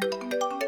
Música